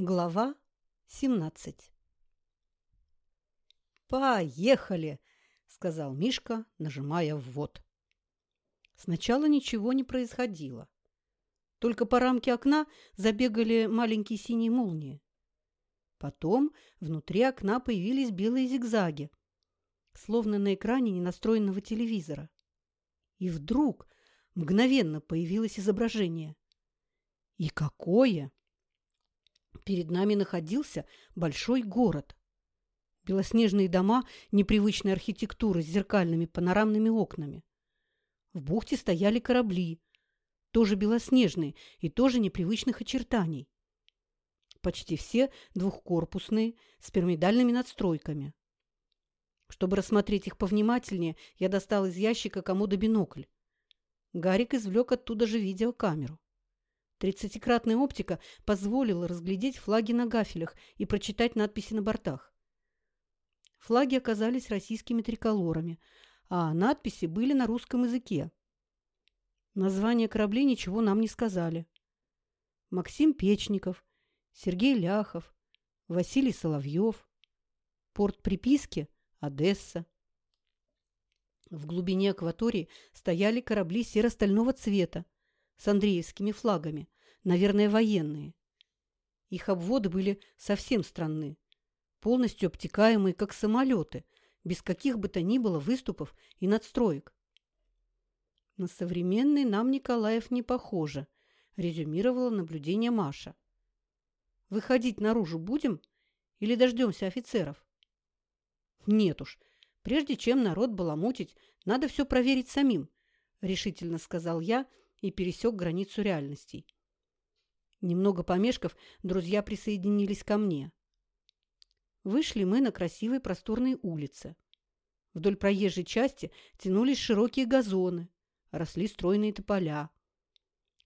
Глава 17 «Поехали!» – сказал Мишка, нажимая ввод. Сначала ничего не происходило. Только по рамке окна забегали маленькие синие молнии. Потом внутри окна появились белые зигзаги, словно на экране ненастроенного телевизора. И вдруг мгновенно появилось изображение. И какое! Перед нами находился большой город. Белоснежные дома непривычной архитектуры с зеркальными панорамными окнами. В бухте стояли корабли, тоже белоснежные и тоже непривычных очертаний. Почти все двухкорпусные, с пирамидальными надстройками. Чтобы рассмотреть их повнимательнее, я достал из ящика комода бинокль. Гарик извлек оттуда же видеокамеру. Тридцатикратная оптика позволила разглядеть флаги на гафелях и прочитать надписи на бортах. Флаги оказались российскими триколорами, а надписи были на русском языке. Названия кораблей ничего нам не сказали. Максим Печников, Сергей Ляхов, Василий Соловьев. Порт приписки – Одесса. В глубине акватории стояли корабли серо-стального цвета, с андреевскими флагами, наверное, военные. Их обводы были совсем странны, полностью обтекаемые, как самолеты, без каких бы то ни было выступов и надстроек. На современный нам Николаев не похоже, резюмировала наблюдение Маша. Выходить наружу будем или дождемся офицеров? Нет уж, прежде чем народ баламутить, надо все проверить самим, решительно сказал я, и пересек границу реальностей. Немного помешков, друзья присоединились ко мне. Вышли мы на красивой просторной улице. Вдоль проезжей части тянулись широкие газоны, росли стройные тополя.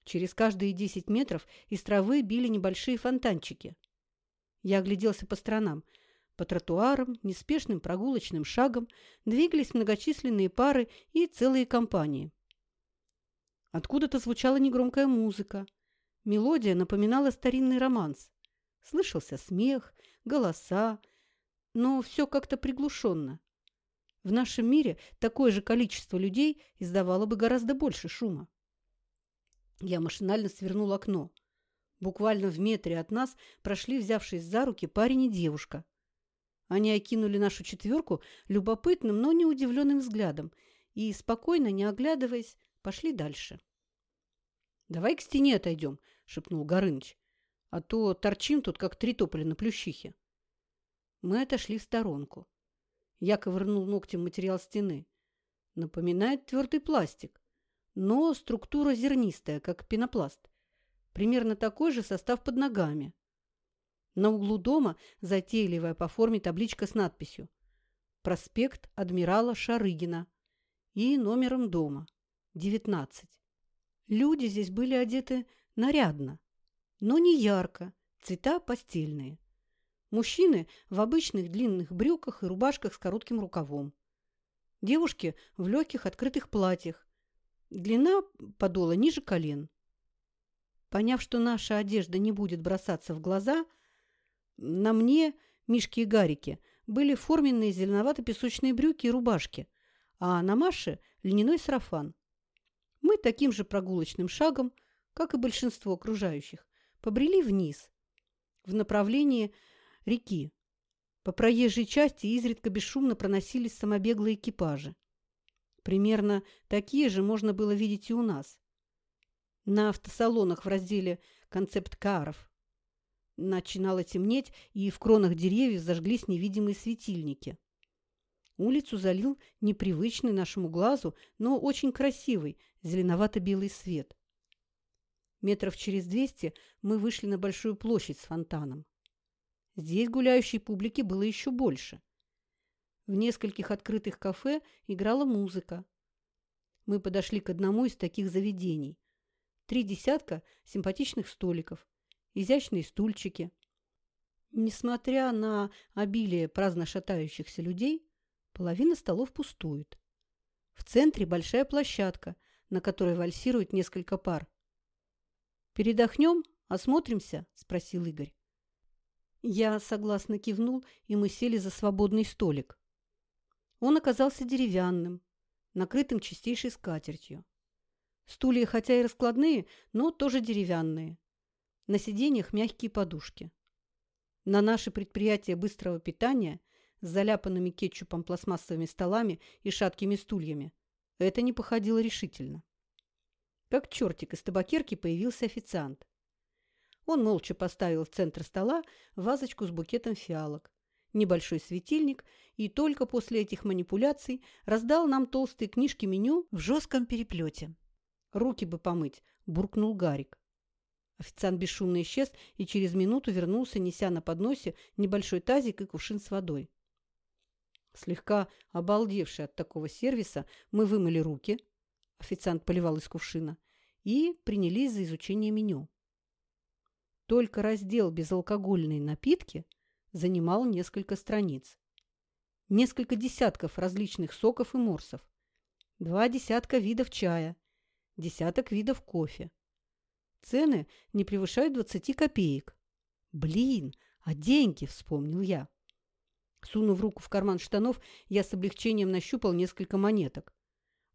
Через каждые десять метров из травы били небольшие фонтанчики. Я огляделся по сторонам. По тротуарам, неспешным прогулочным шагом двигались многочисленные пары и целые компании. Откуда-то звучала негромкая музыка. Мелодия напоминала старинный романс. Слышался смех, голоса, но все как-то приглушенно. В нашем мире такое же количество людей издавало бы гораздо больше шума. Я машинально свернул окно. Буквально в метре от нас прошли, взявшись за руки, парень и девушка. Они окинули нашу четверку любопытным, но не удивленным взглядом и, спокойно, не оглядываясь, Пошли дальше. «Давай к стене отойдем», — шепнул Горыныч. «А то торчим тут, как три тополя на плющихе». Мы отошли в сторонку. Я ковырнул ногтем материал стены. Напоминает твердый пластик, но структура зернистая, как пенопласт. Примерно такой же состав под ногами. На углу дома затейливая по форме табличка с надписью «Проспект адмирала Шарыгина» и номером дома. 19. Люди здесь были одеты нарядно, но не ярко, цвета постельные. Мужчины в обычных длинных брюках и рубашках с коротким рукавом. Девушки в легких открытых платьях. Длина подола ниже колен. Поняв, что наша одежда не будет бросаться в глаза, на мне, Мишке и Гарике, были форменные зеленовато-песочные брюки и рубашки, а на Маше – льняной сарафан. Мы таким же прогулочным шагом, как и большинство окружающих, побрели вниз, в направлении реки. По проезжей части изредка бесшумно проносились самобеглые экипажи. Примерно такие же можно было видеть и у нас. На автосалонах в разделе «Концепт-каров» начинало темнеть, и в кронах деревьев зажглись невидимые светильники. Улицу залил непривычный нашему глазу, но очень красивый зеленовато-белый свет. Метров через двести мы вышли на большую площадь с фонтаном. Здесь гуляющей публики было еще больше. В нескольких открытых кафе играла музыка. Мы подошли к одному из таких заведений. Три десятка симпатичных столиков, изящные стульчики. Несмотря на обилие праздно шатающихся людей, Половина столов пустует. В центре большая площадка, на которой вальсирует несколько пар. «Передохнем? Осмотримся?» – спросил Игорь. Я согласно кивнул, и мы сели за свободный столик. Он оказался деревянным, накрытым чистейшей скатертью. Стулья хотя и раскладные, но тоже деревянные. На сиденьях мягкие подушки. На наше предприятие быстрого питания с заляпанными кетчупом пластмассовыми столами и шаткими стульями это не походило решительно. Как чертик из табакерки появился официант. Он молча поставил в центр стола вазочку с букетом фиалок, небольшой светильник и только после этих манипуляций раздал нам толстые книжки меню в жестком переплете. «Руки бы помыть», – буркнул Гарик. Официант бесшумно исчез и через минуту вернулся, неся на подносе небольшой тазик и кувшин с водой. Слегка обалдевшие от такого сервиса, мы вымыли руки, официант поливал из кувшина, и принялись за изучение меню. Только раздел «Безалкогольные напитки» занимал несколько страниц. Несколько десятков различных соков и морсов, два десятка видов чая, десяток видов кофе. Цены не превышают 20 копеек. Блин, а деньги, вспомнил я. Сунув руку в карман штанов, я с облегчением нащупал несколько монеток.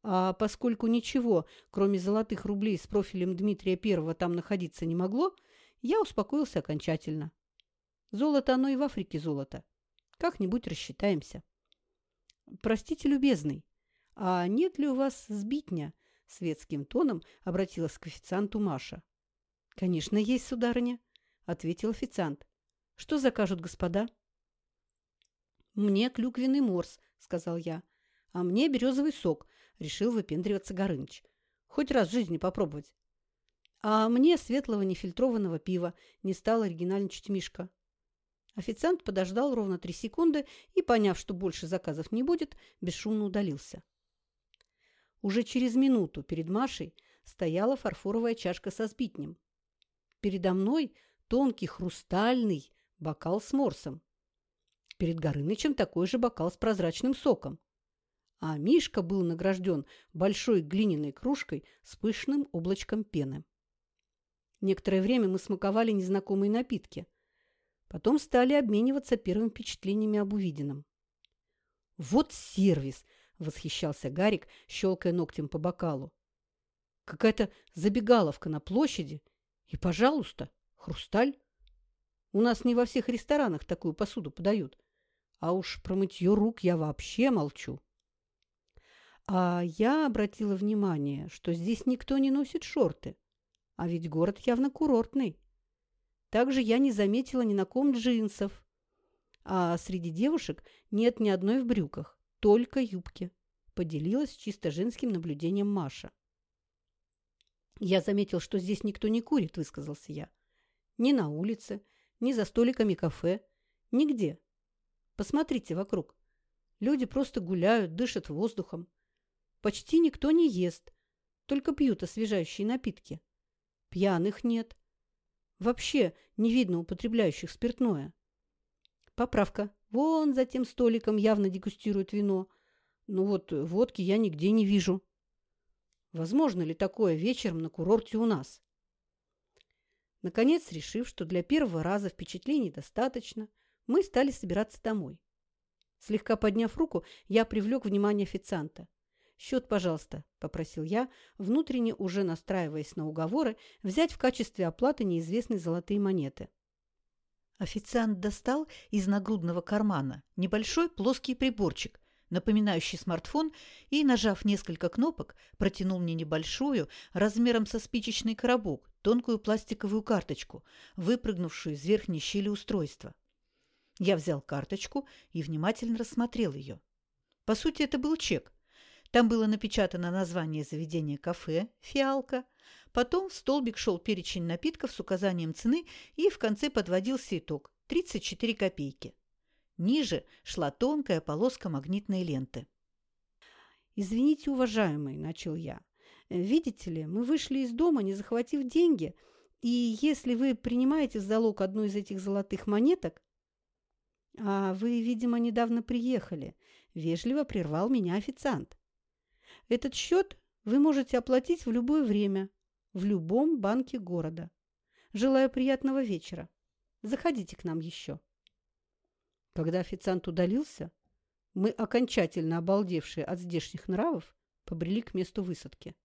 А поскольку ничего, кроме золотых рублей с профилем Дмитрия Первого там находиться не могло, я успокоился окончательно. Золото оно и в Африке золото. Как-нибудь рассчитаемся. Простите, любезный, а нет ли у вас сбитня? Светским тоном обратилась к официанту Маша. Конечно, есть, сударыня, ответил официант. Что закажут господа? Мне клюквенный морс, сказал я. А мне березовый сок, решил выпендриваться Горыныч. Хоть раз в жизни попробовать. А мне светлого нефильтрованного пива, не стал оригинальничать Мишка. Официант подождал ровно три секунды и, поняв, что больше заказов не будет, бесшумно удалился. Уже через минуту перед Машей стояла фарфоровая чашка со сбитнем. Передо мной тонкий хрустальный бокал с морсом. Перед Горынычем такой же бокал с прозрачным соком. А Мишка был награжден большой глиняной кружкой с пышным облачком пены. Некоторое время мы смаковали незнакомые напитки. Потом стали обмениваться первыми впечатлениями об увиденном. «Вот сервис!» – восхищался Гарик, щелкая ногтем по бокалу. «Какая-то забегаловка на площади. И, пожалуйста, хрусталь. У нас не во всех ресторанах такую посуду подают. А уж про мытье рук я вообще молчу». А я обратила внимание, что здесь никто не носит шорты. А ведь город явно курортный. Также я не заметила ни на ком джинсов. А среди девушек нет ни одной в брюках, только юбки. Поделилась чисто женским наблюдением Маша. Я заметил, что здесь никто не курит, высказался я. Ни на улице, ни за столиками кафе, нигде. Посмотрите вокруг. Люди просто гуляют, дышат воздухом. Почти никто не ест, только пьют освежающие напитки. Пьяных нет. Вообще не видно употребляющих спиртное. Поправка. Вон за тем столиком явно дегустируют вино. Но вот водки я нигде не вижу. Возможно ли такое вечером на курорте у нас? Наконец, решив, что для первого раза впечатлений достаточно, мы стали собираться домой. Слегка подняв руку, я привлек внимание официанта. «Счет, пожалуйста», – попросил я, внутренне уже настраиваясь на уговоры, взять в качестве оплаты неизвестные золотые монеты. Официант достал из нагрудного кармана небольшой плоский приборчик, напоминающий смартфон, и, нажав несколько кнопок, протянул мне небольшую, размером со спичечный коробок, тонкую пластиковую карточку, выпрыгнувшую из верхней щели устройства. Я взял карточку и внимательно рассмотрел ее. По сути, это был чек, там было напечатано название заведения кафе «Фиалка». Потом в столбик шел перечень напитков с указанием цены и в конце подводился итог – 34 копейки. Ниже шла тонкая полоска магнитной ленты. «Извините, уважаемый», – начал я. «Видите ли, мы вышли из дома, не захватив деньги, и если вы принимаете в залог одну из этих золотых монеток, а вы, видимо, недавно приехали, вежливо прервал меня официант. Этот счет вы можете оплатить в любое время, в любом банке города. Желаю приятного вечера. Заходите к нам еще. Когда официант удалился, мы, окончательно обалдевшие от здешних нравов, побрели к месту высадки.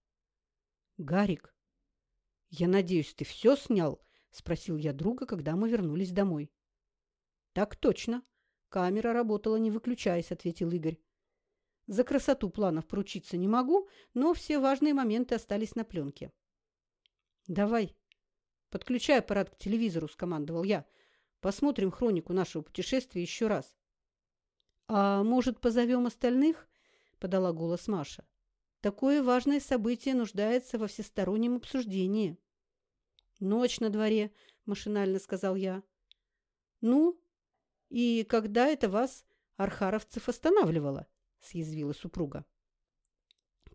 «Гарик, я надеюсь, ты все снял?» – спросил я друга, когда мы вернулись домой. «Так точно. Камера работала, не выключаясь», – ответил Игорь. «За красоту планов поручиться не могу, но все важные моменты остались на пленке». «Давай, подключай аппарат к телевизору», – скомандовал я. «Посмотрим хронику нашего путешествия еще раз». «А может, позовем остальных?» – подала голос Маша. «Такое важное событие нуждается во всестороннем обсуждении». «Ночь на дворе», – машинально сказал я. «Ну, и когда это вас, архаровцев, останавливало?» – съязвила супруга.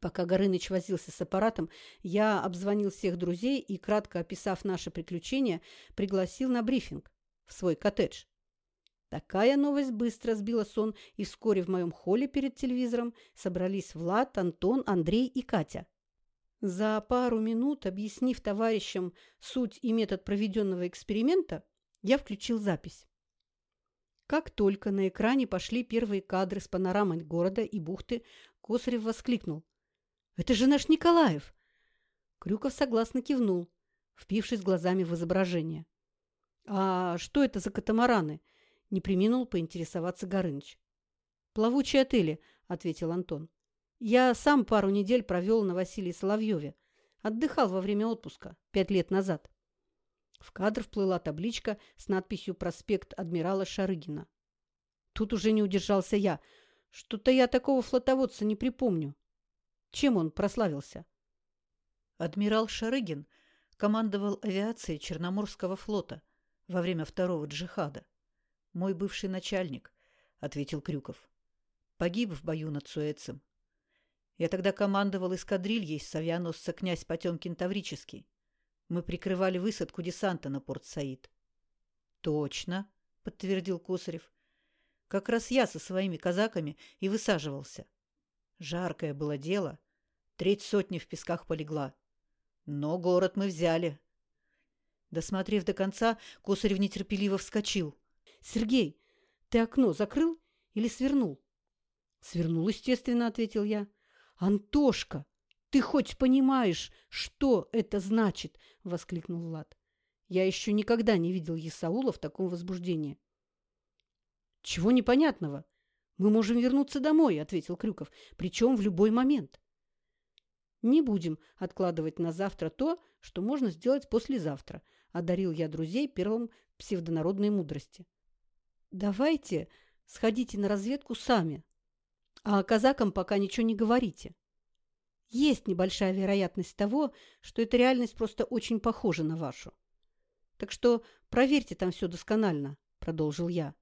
Пока Горыныч возился с аппаратом, я обзвонил всех друзей и, кратко описав наши приключения, пригласил на брифинг в свой коттедж. Такая новость быстро сбила сон, и вскоре в моем холле перед телевизором собрались Влад, Антон, Андрей и Катя. За пару минут, объяснив товарищам суть и метод проведенного эксперимента, я включил запись. Как только на экране пошли первые кадры с панорамой города и бухты, Косарев воскликнул. «Это же наш Николаев!» Крюков согласно кивнул, впившись глазами в изображение. «А что это за катамараны?» – не приминул поинтересоваться Горыныч. «Плавучие отели», – ответил Антон. «Я сам пару недель провел на Василии Соловьеве. Отдыхал во время отпуска, пять лет назад». В кадр вплыла табличка с надписью «Проспект адмирала Шарыгина». Тут уже не удержался я. Что-то я такого флотоводца не припомню. Чем он прославился? Адмирал Шарыгин командовал авиацией Черноморского флота во время второго джихада. Мой бывший начальник, — ответил Крюков. Погиб в бою над Суэцем. Я тогда командовал эскадрильей с авианосца князь Потемкин Таврический. Мы прикрывали высадку десанта на порт Саид. Точно, подтвердил Косарев. Как раз я со своими казаками и высаживался. Жаркое было дело. Треть сотни в песках полегла. Но город мы взяли. Досмотрев до конца, Косарев нетерпеливо вскочил. — Сергей, ты окно закрыл или свернул? — Свернул, естественно, — ответил я. — Антошка, «Ты хоть понимаешь, что это значит?» – воскликнул Влад. Я еще никогда не видел Есаула в таком возбуждении. «Чего непонятного? Мы можем вернуться домой», – ответил Крюков, – «причем в любой момент». «Не будем откладывать на завтра то, что можно сделать послезавтра», – одарил я друзей первым псевдонародной мудрости. «Давайте сходите на разведку сами, а казакам пока ничего не говорите». Есть небольшая вероятность того, что эта реальность просто очень похожа на вашу. Так что проверьте там все досконально, продолжил я.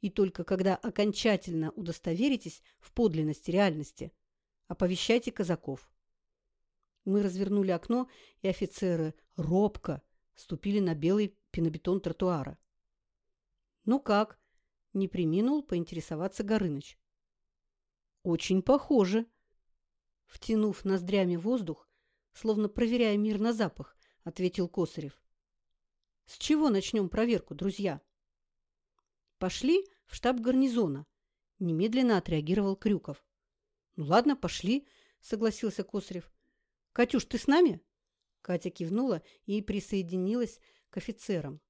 И только когда окончательно удостоверитесь в подлинности реальности, оповещайте казаков. Мы развернули окно, и офицеры робко ступили на белый пенобетон тротуара. «Ну как?» – не приминул поинтересоваться Горыныч. «Очень похоже», Втянув ноздрями воздух, словно проверяя мир на запах, ответил Косарев. С чего начнем проверку, друзья? Пошли в штаб гарнизона. Немедленно отреагировал Крюков. Ну ладно, пошли, согласился Косарев. Катюш, ты с нами? Катя кивнула и присоединилась к офицерам.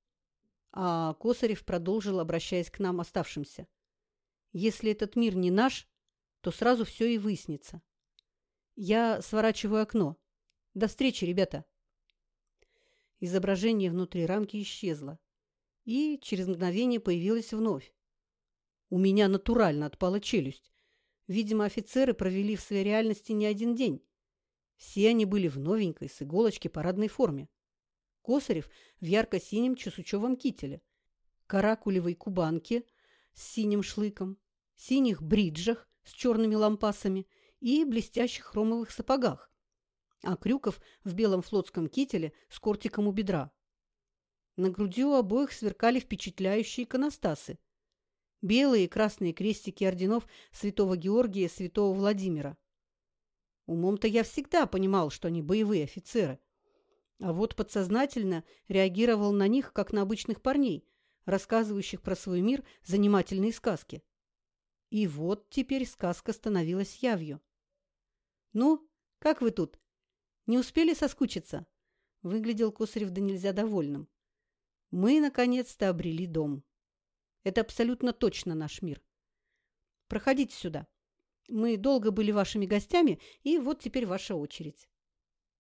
А Косарев продолжил, обращаясь к нам оставшимся. Если этот мир не наш, то сразу все и выяснится. Я сворачиваю окно. До встречи, ребята. Изображение внутри рамки исчезло. И через мгновение появилось вновь. У меня натурально отпала челюсть. Видимо, офицеры провели в своей реальности не один день. Все они были в новенькой, с иголочки парадной форме. Косарев в ярко-синем чесучевом кителе, каракулевой кубанке с синим шлыком, синих бриджах с черными лампасами и блестящих хромовых сапогах, а Крюков в белом флотском кителе с кортиком у бедра. На груди у обоих сверкали впечатляющие иконостасы. Белые и красные крестики орденов святого Георгия и святого Владимира. Умом-то я всегда понимал, что они боевые офицеры. А вот подсознательно реагировал на них, как на обычных парней, рассказывающих про свой мир занимательные сказки. И вот теперь сказка становилась явью. «Ну, как вы тут? Не успели соскучиться?» Выглядел Косарев да нельзя довольным. «Мы, наконец-то, обрели дом. Это абсолютно точно наш мир. Проходите сюда. Мы долго были вашими гостями, и вот теперь ваша очередь».